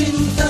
cinta